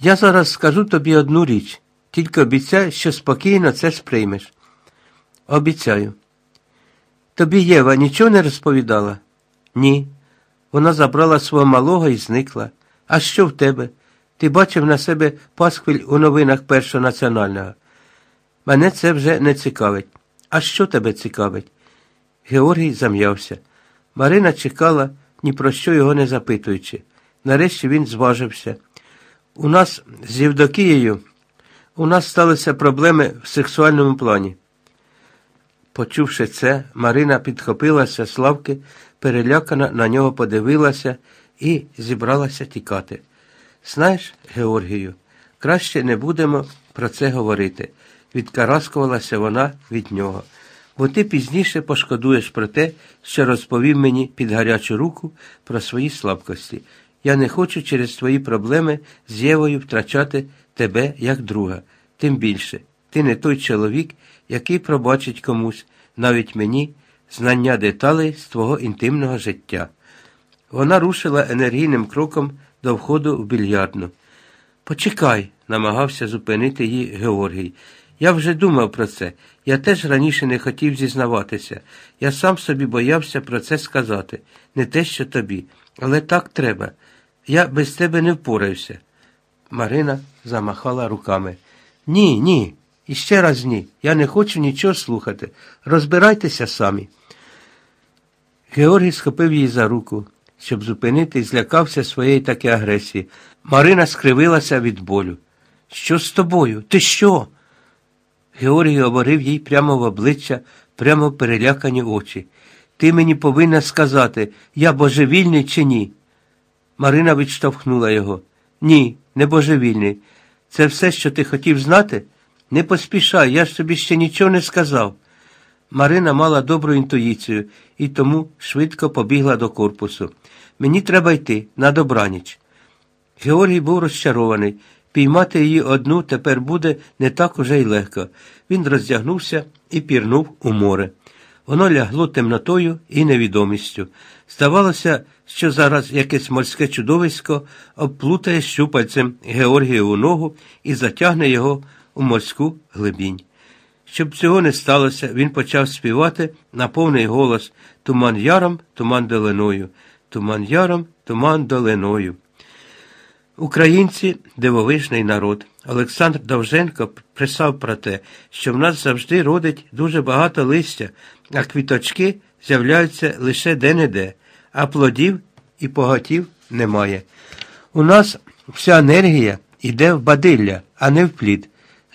Я зараз скажу тобі одну річ, тільки обіцяй, що спокійно це сприймеш. Обіцяю. Тобі Єва нічого не розповідала? Ні. Вона забрала свого малого і зникла. А що в тебе? Ти бачив на себе пасквиль у новинах Першого національного. Мене це вже не цікавить. А що тебе цікавить? Георгій зам'явся. Марина чекала, ні про що його не запитуючи. Нарешті він зважився. У нас з Євдокією у нас сталися проблеми в сексуальному плані. Почувши це, Марина підхопилася з лавки, перелякана на нього подивилася і зібралася тікати. Знаєш, Георгію, краще не будемо про це говорити, відкараскувалася вона від нього, бо ти пізніше пошкодуєш про те, що розповів мені під гарячу руку про свої слабкості. Я не хочу через твої проблеми з Євою втрачати тебе як друга. Тим більше, ти не той чоловік, який пробачить комусь, навіть мені, знання деталей з твого інтимного життя. Вона рушила енергійним кроком до входу в більярдну. Почекай, намагався зупинити її Георгій. Я вже думав про це. Я теж раніше не хотів зізнаватися. Я сам собі боявся про це сказати, не те, що тобі. Але так треба. Я без тебе не впораюся. Марина замахала руками. Ні, ні. І ще раз ні. Я не хочу нічого слухати. Розбирайтеся самі. Георгій схопив її за руку, щоб зупинити і злякався своєї таки агресії. Марина скривилася від болю. Що з тобою? Ти що? Георгій говорив їй прямо в обличчя, прямо в перелякані очі. Ти мені повинна сказати, я божевільний чи ні? Марина відштовхнула його. Ні, не божевільний. Це все, що ти хотів знати? Не поспішай, я ж тобі ще нічого не сказав. Марина мала добру інтуїцію і тому швидко побігла до корпусу. Мені треба йти на добраніч. Георгій був розчарований. Піймати її одну тепер буде не так уже й легко. Він роздягнувся і пірнув у море. Воно лягло темнотою і невідомістю. Здавалося, що зараз якесь морське чудовисько обплутає щупальцем Георгієву ногу і затягне його у морську глибінь. Щоб цього не сталося, він почав співати на повний голос Туман яром, туман долиною, туман яром, туман долиною. Українці дивовижний народ. Олександр Довженко писав про те, що в нас завжди родить дуже багато листя, а квіточки з'являються лише де-не-де, а плодів і поготів немає. У нас вся енергія йде в бадилля, а не в плід.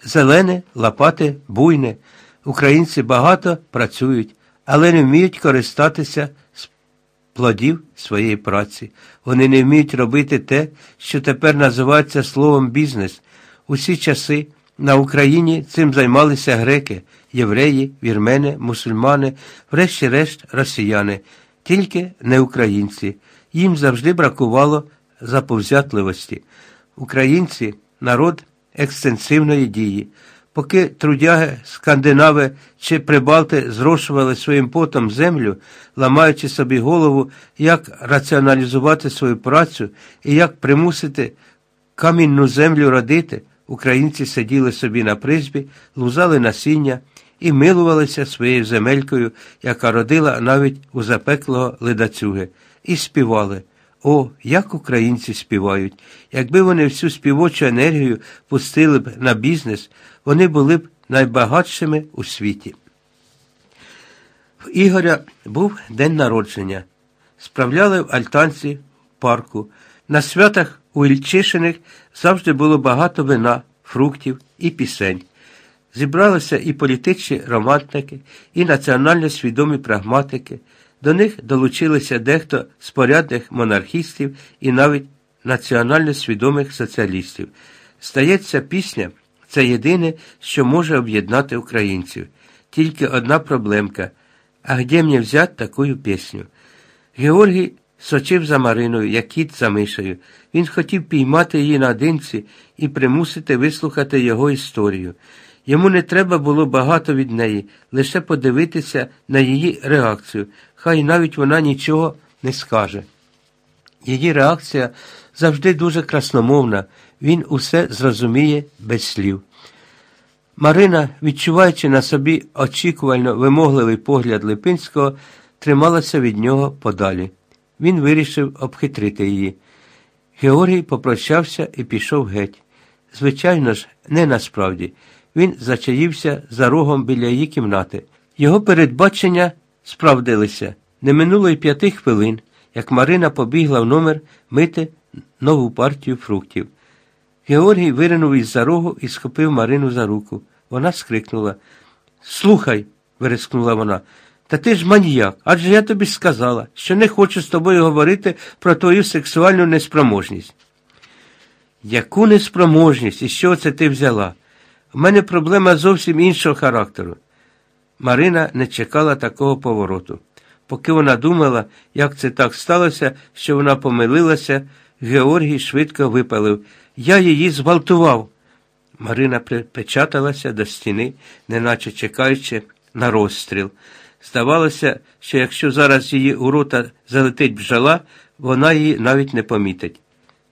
Зелене, лопати, буйне. Українці багато працюють, але не вміють користатися плодів своєї праці. Вони не вміють робити те, що тепер називається словом бізнес. Усі часи на Україні цим займалися греки, євреї, вірмени, мусульмани, врешті-решт росіяни, тільки не українці. Їм завжди бракувало заповзятливості. Українці народ екстенсивної дії. Поки трудяги, скандинави чи прибалти зрошували своїм потом землю, ламаючи собі голову, як раціоналізувати свою працю і як примусити камінну землю родити, українці сиділи собі на призбі, лузали насіння і милувалися своєю земелькою, яка родила навіть у запеклого ледацюги, і співали. О, як українці співають. Якби вони всю співочу енергію пустили б на бізнес, вони були б найбагатшими у світі. В Ігоря був день народження. Справляли в альтанці парку. На святах у Ільчишиних завжди було багато вина, фруктів і пісень. Зібралися і політичні романтики, і національно свідомі прагматики. До них долучилися дехто з порядних монархістів і навіть національно свідомих соціалістів. Стається, пісня це єдине, що може об'єднати українців. Тільки одна проблемка. А де мені взяти таку пісню? Георгій сочив за Мариною, як кіт за мишею. Він хотів піймати її наодинці і примусити вислухати його історію. Йому не треба було багато від неї, лише подивитися на її реакцію, хай навіть вона нічого не скаже. Її реакція завжди дуже красномовна. він усе зрозуміє без слів. Марина, відчуваючи на собі очікувально вимогливий погляд Липинського, трималася від нього подалі. Він вирішив обхитрити її. Георгій попрощався і пішов геть. Звичайно ж, не насправді. Він зачаївся за рогом біля її кімнати. Його передбачення справдилися. Не минуло й п'яти хвилин, як Марина побігла в номер мити нову партію фруктів. Георгій виринув із за рогу і схопив Марину за руку. Вона скрикнула. Слухай, вирискнула вона, та ти ж маніяк, адже я тобі сказала, що не хочу з тобою говорити про твою сексуальну неспроможність. Яку неспроможність і що це ти взяла? У мене проблема зовсім іншого характеру. Марина не чекала такого повороту. Поки вона думала, як це так сталося, що вона помилилася, Георгій швидко випалив. Я її зґвалтував. Марина припечаталася до стіни, неначе чекаючи на розстріл. Здавалося, що якщо зараз її у рота залетить бджола, вона її навіть не помітить.